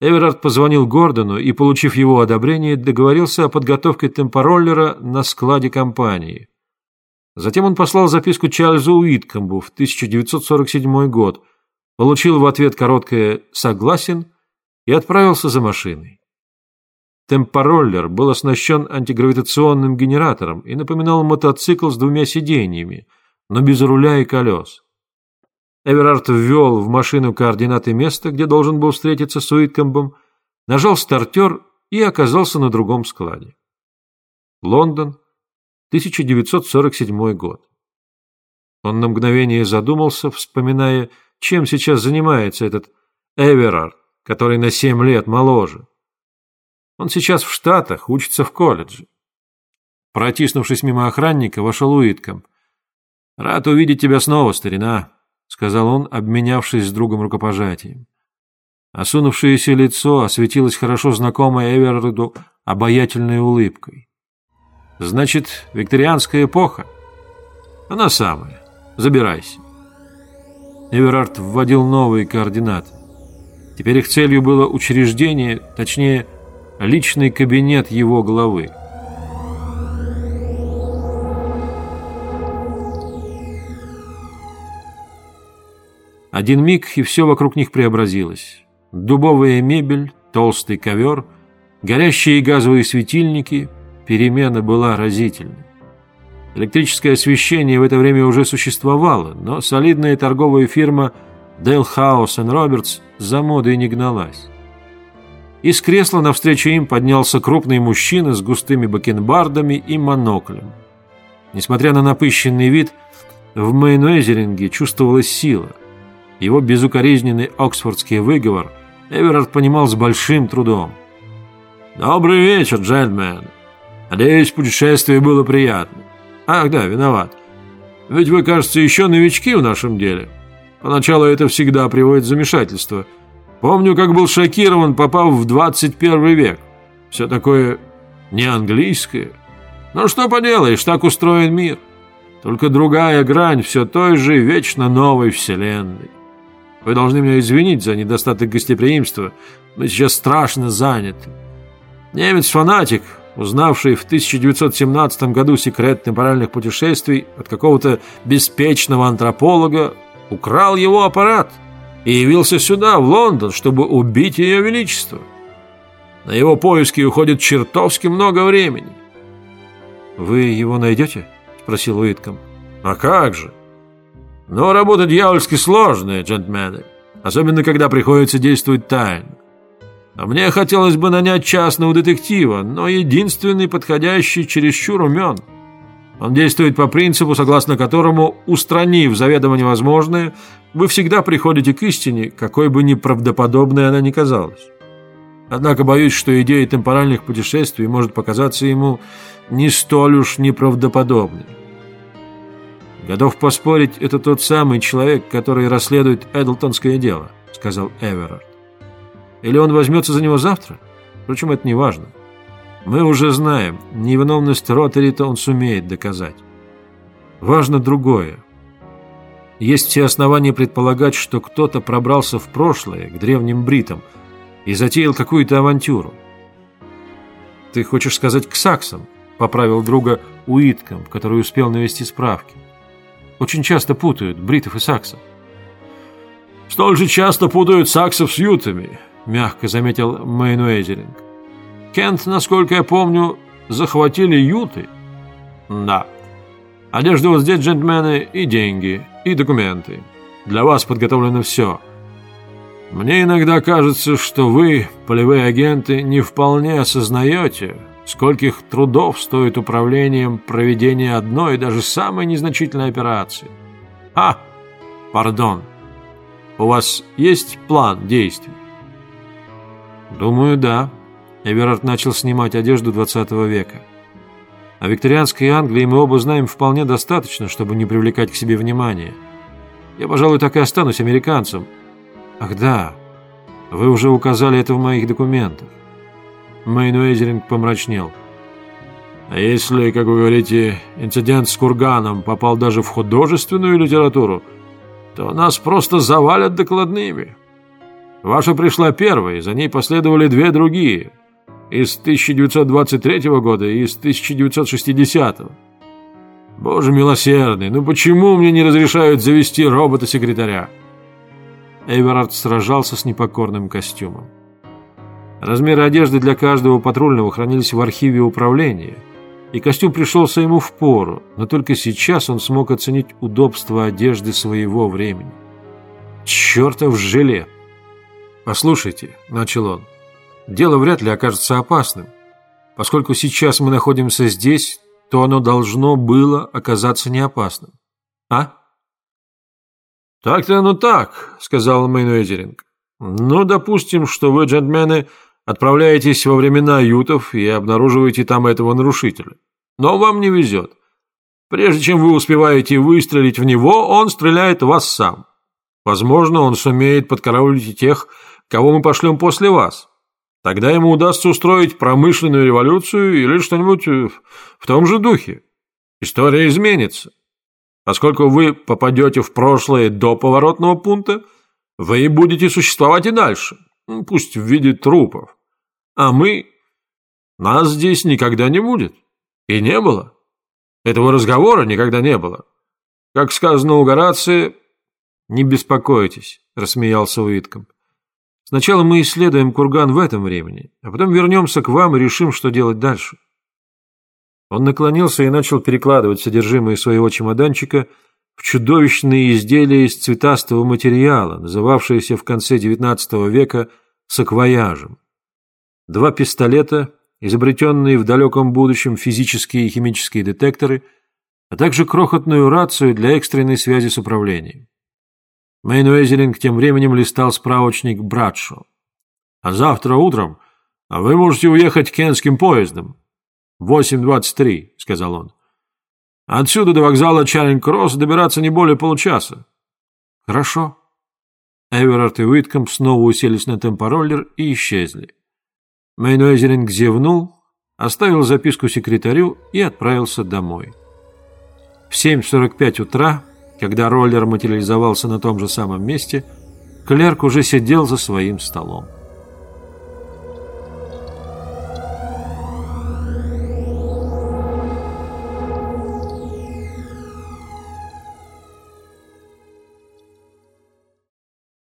Эверард позвонил Гордону и, получив его одобрение, договорился о подготовке темпороллера на складе компании. Затем он послал записку Чарльзу Уиткомбу в 1947 год, получил в ответ короткое «согласен» и отправился за машиной. Темпороллер был оснащен антигравитационным генератором и напоминал мотоцикл с двумя сиденьями, но без руля и колес. Эверард ввел в машину координаты места, где должен был встретиться с Уиткомбом, нажал стартер и оказался на другом складе. Лондон, 1947 год. Он на мгновение задумался, вспоминая, чем сейчас занимается этот Эверард, который на семь лет моложе. Он сейчас в Штатах, учится в колледже. Протиснувшись мимо охранника, вошел Уиткомб. «Рад увидеть тебя снова, старина», — сказал он, обменявшись с другом рукопожатием. Осунувшееся лицо осветилось хорошо знакомой Эверарду обаятельной улыбкой. «Значит, викторианская эпоха?» «Она самая. Забирайся». Эверард вводил новые координаты. Теперь их целью было учреждение, точнее, личный кабинет его главы. Один миг, и все вокруг них преобразилось. Дубовая мебель, толстый ковер, горящие газовые светильники. Перемена была разительной. Электрическое освещение в это время уже существовало, но солидная торговая фирма Dale House Roberts за модой не гналась. Из кресла навстречу им поднялся крупный мужчина с густыми бакенбардами и моноклем. Несмотря на напыщенный вид, в Мейнуэзеринге чувствовалась сила – его безукоризненный оксфордский выговор Эверард понимал с большим трудом. «Добрый вечер, джентльмен. Надеюсь, путешествие было приятным. Ах да, виноват. Ведь вы, кажется, еще новички в нашем деле. Поначалу это всегда приводит замешательство. Помню, как был шокирован, попав в 21 век. Все такое не английское. Но что поделаешь, так устроен мир. Только другая грань все той же вечно новой вселенной. Вы должны меня извинить за недостаток гостеприимства. Мы сейчас страшно заняты. Немец-фанатик, узнавший в 1917 году секрет темпоральных путешествий от какого-то беспечного антрополога, украл его аппарат и явился сюда, в Лондон, чтобы убить ее величество. На его поиски уходит чертовски много времени. «Вы его найдете?» – спросил Уитком. «А как же?» Но работа дьявольски сложная, джентльмены, особенно когда приходится действовать тайно. А мне хотелось бы нанять частного детектива, но единственный подходящий чересчур умен. Он действует по принципу, согласно которому, устранив заведомо невозможное, вы всегда приходите к истине, какой бы неправдоподобной она ни казалась. Однако боюсь, что идея темпоральных путешествий может показаться ему не столь уж неправдоподобной. «Готов поспорить, это тот самый человек, который расследует Эдлтонское дело», — сказал Эверард. «Или он возьмется за него завтра? Впрочем, это не важно. Мы уже знаем, невиновность Ротарита он сумеет доказать. Важно другое. Есть все основания предполагать, что кто-то пробрался в прошлое, к древним бритам, и затеял какую-то авантюру. «Ты хочешь сказать к саксам?» — поправил друга Уитком, который успел навести справки. Очень часто путают бритов и саксов. «Столь же часто путают саксов с ютами», — мягко заметил Мейнуэзеринг. «Кент, насколько я помню, захватили юты?» «Да. Одежда вот здесь, джентльмены, и деньги, и документы. Для вас подготовлено все. Мне иногда кажется, что вы, полевые агенты, не вполне осознаете, Скольких трудов стоит управлением проведения одной, даже самой незначительной операции? А, пардон. У вас есть план действий? Думаю, да. Эверард начал снимать одежду 20 века. О викторианской Англии мы оба знаем вполне достаточно, чтобы не привлекать к себе внимания. Я, пожалуй, так и останусь американцем. Ах да, вы уже указали это в моих документах. Мейнуэзеринг помрачнел. А если, как вы говорите, инцидент с курганом попал даже в художественную литературу, то нас просто завалят докладными. Ваша пришла первой, за ней последовали две другие. Из 1923 года и из 1960 -го. Боже милосердный, ну почему мне не разрешают завести робота-секретаря? Эверард сражался с непокорным костюмом. Размеры одежды для каждого патрульного хранились в архиве управления, и костюм пришелся ему в пору, но только сейчас он смог оценить удобство одежды своего времени. Чертов жилет! «Послушайте», — начал он, — «дело вряд ли окажется опасным. Поскольку сейчас мы находимся здесь, то оно должно было оказаться неопасным. А?» «Так-то оно так», — сказал Мейнуэзеринг. «Ну, допустим, что вы, джентльмены, отправляетесь во времена ютов и обнаруживаете там этого нарушителя. Но вам не везет. Прежде чем вы успеваете выстрелить в него, он стреляет в вас сам. Возможно, он сумеет подкараулить тех, кого мы пошлем после вас. Тогда ему удастся устроить промышленную революцию или что-нибудь в том же духе. История изменится. Поскольку вы попадете в прошлое до поворотного пункта, вы будете существовать и дальше, пусть в виде трупов. А мы... Нас здесь никогда не будет. И не было. Этого разговора никогда не было. Как сказано у Горации... «Не беспокойтесь», — рассмеялся Уитком. Сначала мы исследуем курган в этом времени, а потом вернемся к вам и решим, что делать дальше. Он наклонился и начал перекладывать содержимое своего чемоданчика в чудовищные изделия из цветастого материала, называвшиеся в конце XIX века саквояжем. Два пистолета, изобретенные в далеком будущем физические и химические детекторы, а также крохотную рацию для экстренной связи с управлением. Мейнуэзеринг тем временем листал справочник Братшо. «А завтра утром вы можете уехать кенским поездом. 8.23», — сказал он. «Отсюда до вокзала Чаринг-Кросс добираться не более получаса». «Хорошо». Эверард и Уиткомп снова уселись на темпороллер и исчезли. Мейнуэзеринг зевнул, оставил записку секретарю и отправился домой. В 7.45 утра когда роллер материализовался на том же самом месте, клерк уже сидел за своим столом.